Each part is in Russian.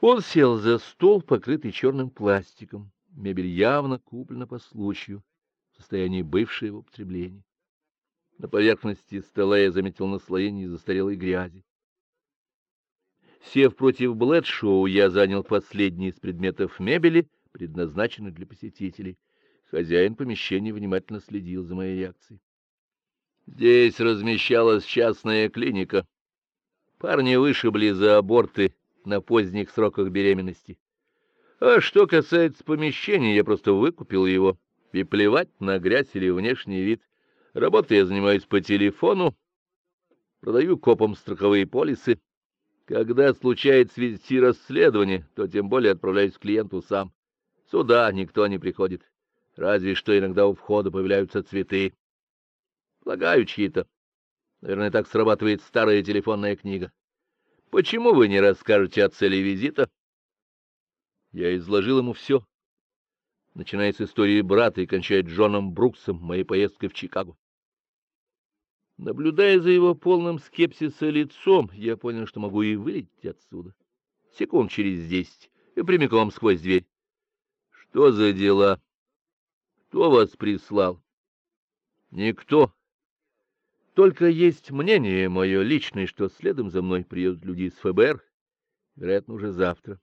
Он сел за стол, покрытый черным пластиком. Мебель явно куплена по случаю, в состоянии бывшего употребления. На поверхности стола я заметил наслоение застарелой грязи. Сев против Блэдшоу, я занял последний из предметов мебели, предназначенных для посетителей. Хозяин помещения внимательно следил за моей реакцией. Здесь размещалась частная клиника. Парни вышибли за аборты на поздних сроках беременности. А что касается помещения, я просто выкупил его. И плевать на грязь или внешний вид. Работой я занимаюсь по телефону, продаю копам страховые полисы. Когда случается вести расследование, то тем более отправляюсь к клиенту сам. Сюда никто не приходит. Разве что иногда у входа появляются цветы. Полагаю, чьи-то. Наверное, так срабатывает старая телефонная книга. Почему вы не расскажете о цели визита? Я изложил ему все, начиная с истории брата и кончая Джоном Бруксом, моей поездкой в Чикаго. Наблюдая за его полным скепсиса лицом, я понял, что могу и вылететь отсюда. Секунд через десять и прямиком сквозь дверь. Что за дела? Кто вас прислал? Никто. Только есть мнение мое личное, что следом за мной приедут люди из ФБР, вероятно, уже завтра.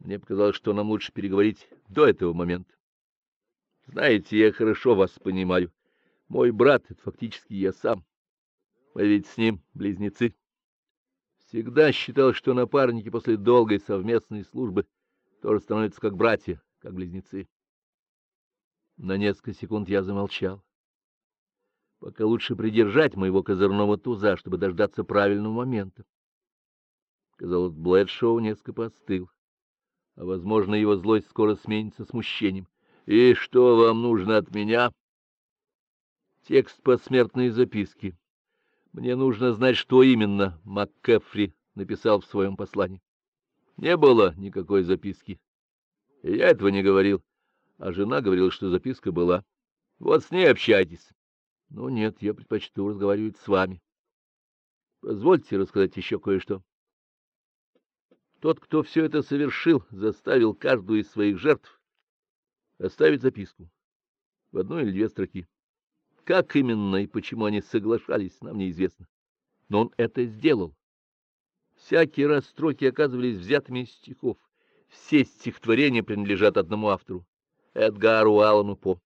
Мне показалось, что нам лучше переговорить до этого момента. Знаете, я хорошо вас понимаю. Мой брат — это фактически я сам. Мы ведь с ним близнецы. Всегда считал, что напарники после долгой совместной службы тоже становятся как братья, как близнецы. На несколько секунд я замолчал. Пока лучше придержать моего козырного туза, чтобы дождаться правильного момента. Казалось, Блэдшоу несколько постыл а, возможно, его злость скоро сменится смущением. «И что вам нужно от меня?» «Текст посмертной записки. Мне нужно знать, что именно МакКефри написал в своем послании. Не было никакой записки. Я этого не говорил, а жена говорила, что записка была. Вот с ней общайтесь. Ну нет, я предпочту разговаривать с вами. Позвольте рассказать еще кое-что. Тот, кто все это совершил, заставил каждую из своих жертв оставить записку в одну или две строки. Как именно и почему они соглашались, нам неизвестно. Но он это сделал. Всякий раз строки оказывались взятыми из стихов. Все стихотворения принадлежат одному автору — Эдгару Аллану По.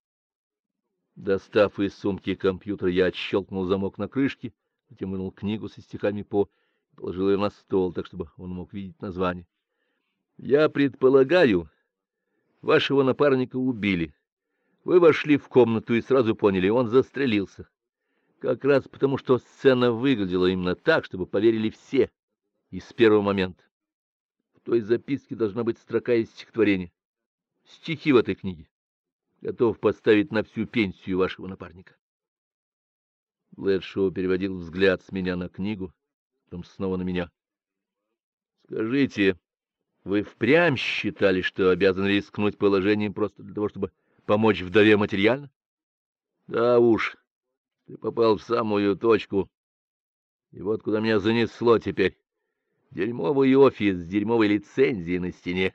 Достав из сумки компьютер, я отщелкнул замок на крышке, затем вынул книгу со стихами По положил ее на стол, так чтобы он мог видеть название. Я предполагаю, вашего напарника убили. Вы вошли в комнату и сразу поняли, он застрелился. Как раз потому, что сцена выглядела именно так, чтобы поверили все, и с первого момента. В той записке должна быть строка из стихотворения. Стихи в этой книге. Готов поставить на всю пенсию вашего напарника. Блэдшоу переводил взгляд с меня на книгу, потом снова на меня. Скажите, вы впрямь считали, что обязаны рискнуть положением просто для того, чтобы помочь вдове материально? Да уж, ты попал в самую точку. И вот куда меня занесло теперь. Дерьмовый офис с дерьмовой лицензией на стене.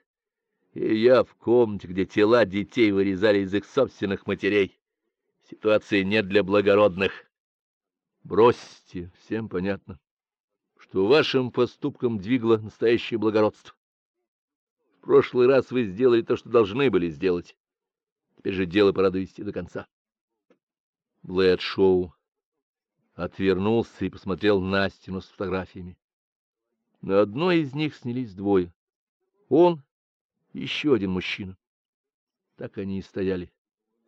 И я в комнате, где тела детей вырезали из их собственных матерей. Ситуация не для благородных. Бросьте, всем понятно что вашим поступком двигало настоящее благородство. В прошлый раз вы сделали то, что должны были сделать. Теперь же дело пора довести до конца. Блэд Шоу отвернулся и посмотрел на стену с фотографиями. На одной из них снялись двое. Он еще один мужчина. Так они и стояли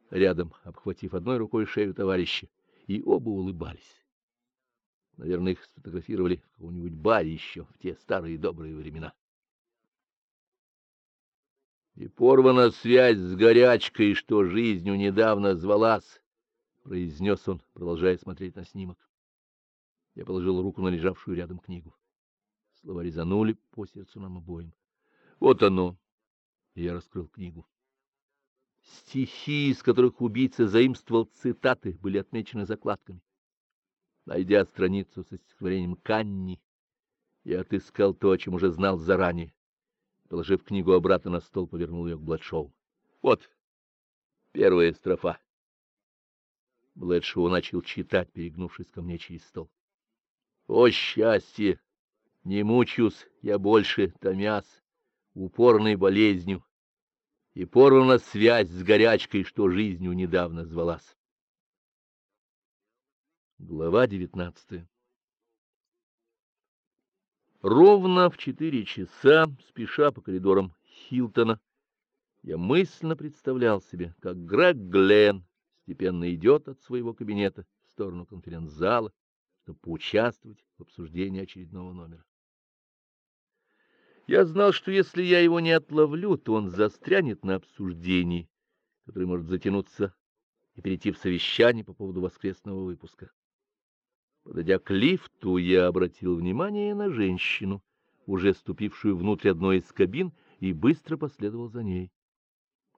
рядом, обхватив одной рукой шею товарища, и оба улыбались. Наверное, их сфотографировали в каком-нибудь баре еще в те старые добрые времена. И порвана связь с горячкой, что жизнью недавно звалась, — произнес он, продолжая смотреть на снимок. Я положил руку на лежавшую рядом книгу. Слова резанули по сердцу нам обоим. Вот оно. Я раскрыл книгу. Стихи, из которых убийца заимствовал цитаты, были отмечены закладками. Найдя страницу со стихотворением Канни, я отыскал то, о чем уже знал заранее. Положив книгу обратно на стол, повернул ее к Бладшоу. Вот первая строфа. Блэдшоу начал читать, перегнувшись ко мне через стол. О, счастье! Не мучусь я больше, томясь, упорной болезнью, и порвана связь с горячкой, что жизнью недавно звалась. Глава девятнадцатая Ровно в четыре часа, спеша по коридорам Хилтона, я мысленно представлял себе, как Грег Глен степенно идет от своего кабинета в сторону конференц-зала, чтобы поучаствовать в обсуждении очередного номера. Я знал, что если я его не отловлю, то он застрянет на обсуждении, которое может затянуться и перейти в совещание по поводу воскресного выпуска. Подойдя к лифту, я обратил внимание на женщину, уже ступившую внутрь одной из кабин, и быстро последовал за ней.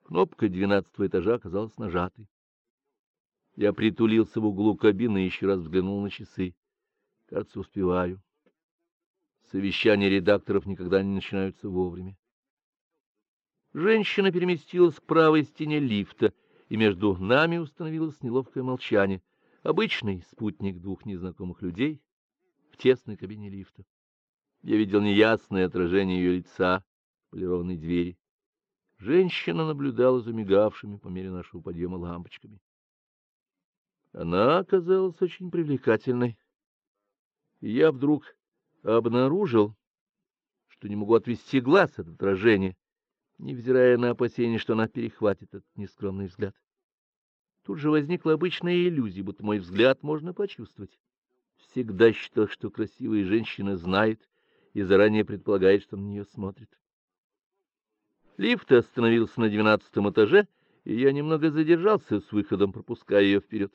Кнопка двенадцатого этажа оказалась нажатой. Я притулился в углу кабины и еще раз взглянул на часы. Кажется, успеваю. Совещания редакторов никогда не начинаются вовремя. Женщина переместилась к правой стене лифта, и между нами установилось неловкое молчание обычный спутник двух незнакомых людей в тесной кабине лифта. Я видел неясное отражение ее лица в полированной двери. Женщина наблюдала за мигавшими по мере нашего подъема лампочками. Она оказалась очень привлекательной. И я вдруг обнаружил, что не могу отвести глаз от отражения, невзирая на опасение, что она перехватит этот нескромный взгляд. Тут же возникла обычная иллюзия, будто мой взгляд можно почувствовать. Всегда считал, что красивая женщина знает и заранее предполагает, что на нее смотрит. Лифт остановился на двенадцатом этаже, и я немного задержался с выходом, пропуская ее вперед.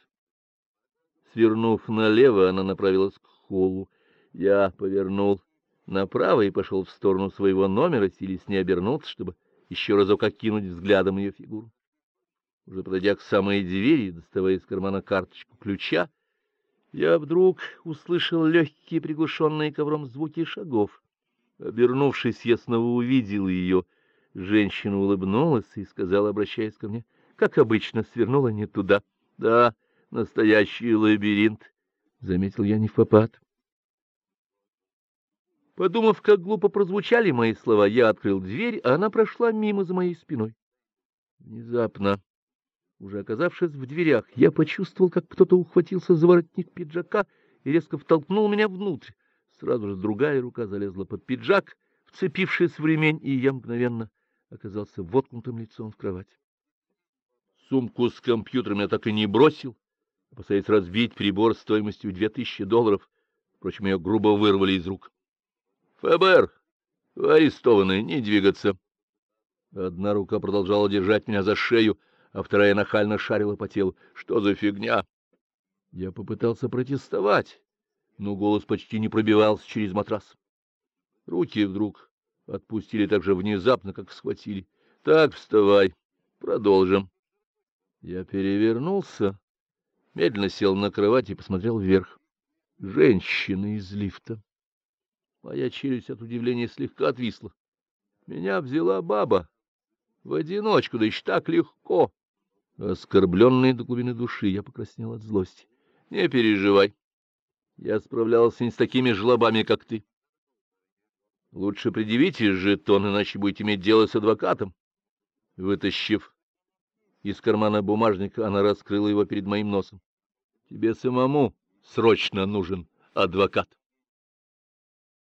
Свернув налево, она направилась к холлу. Я повернул направо и пошел в сторону своего номера, силясь не обернуться, чтобы еще разок окинуть взглядом ее фигуру. Уже подойдя к самой двери, доставая из кармана карточку ключа, я вдруг услышал легкие приглушенные ковром звуки шагов. Обернувшись, я снова увидел ее. Женщина улыбнулась и сказала, обращаясь ко мне: "Как обычно, свернула не туда. Да, настоящий лабиринт", заметил я не в попад. Подумав, как глупо прозвучали мои слова, я открыл дверь, а она прошла мимо за моей спиной. Внезапно уже оказавшись в дверях, я почувствовал, как кто-то ухватился за воротник пиджака и резко втолкнул меня внутрь. Сразу же другая рука залезла под пиджак, вцепившись в ремень, и я мгновенно оказался воткнутым лицом в кровать. Сумку с компьютером я так и не бросил, опасаясь разбить прибор стоимостью две тысячи долларов. Впрочем, ее грубо вырвали из рук. ФБР, арестованы, не двигаться. Одна рука продолжала держать меня за шею, а вторая нахально шарила по телу. Что за фигня? Я попытался протестовать, но голос почти не пробивался через матрас. Руки вдруг отпустили так же внезапно, как схватили. Так, вставай. Продолжим. Я перевернулся, медленно сел на кровать и посмотрел вверх. Женщина из лифта. Моя челюсть от удивления слегка отвисла. Меня взяла баба в одиночку, да еще так легко. Оскорбленный до глубины души, я покраснел от злости. — Не переживай. Я справлялся не с такими жлобами, как ты. Лучше предъявите жетон, иначе будете иметь дело с адвокатом. Вытащив из кармана бумажника, она раскрыла его перед моим носом. — Тебе самому срочно нужен адвокат.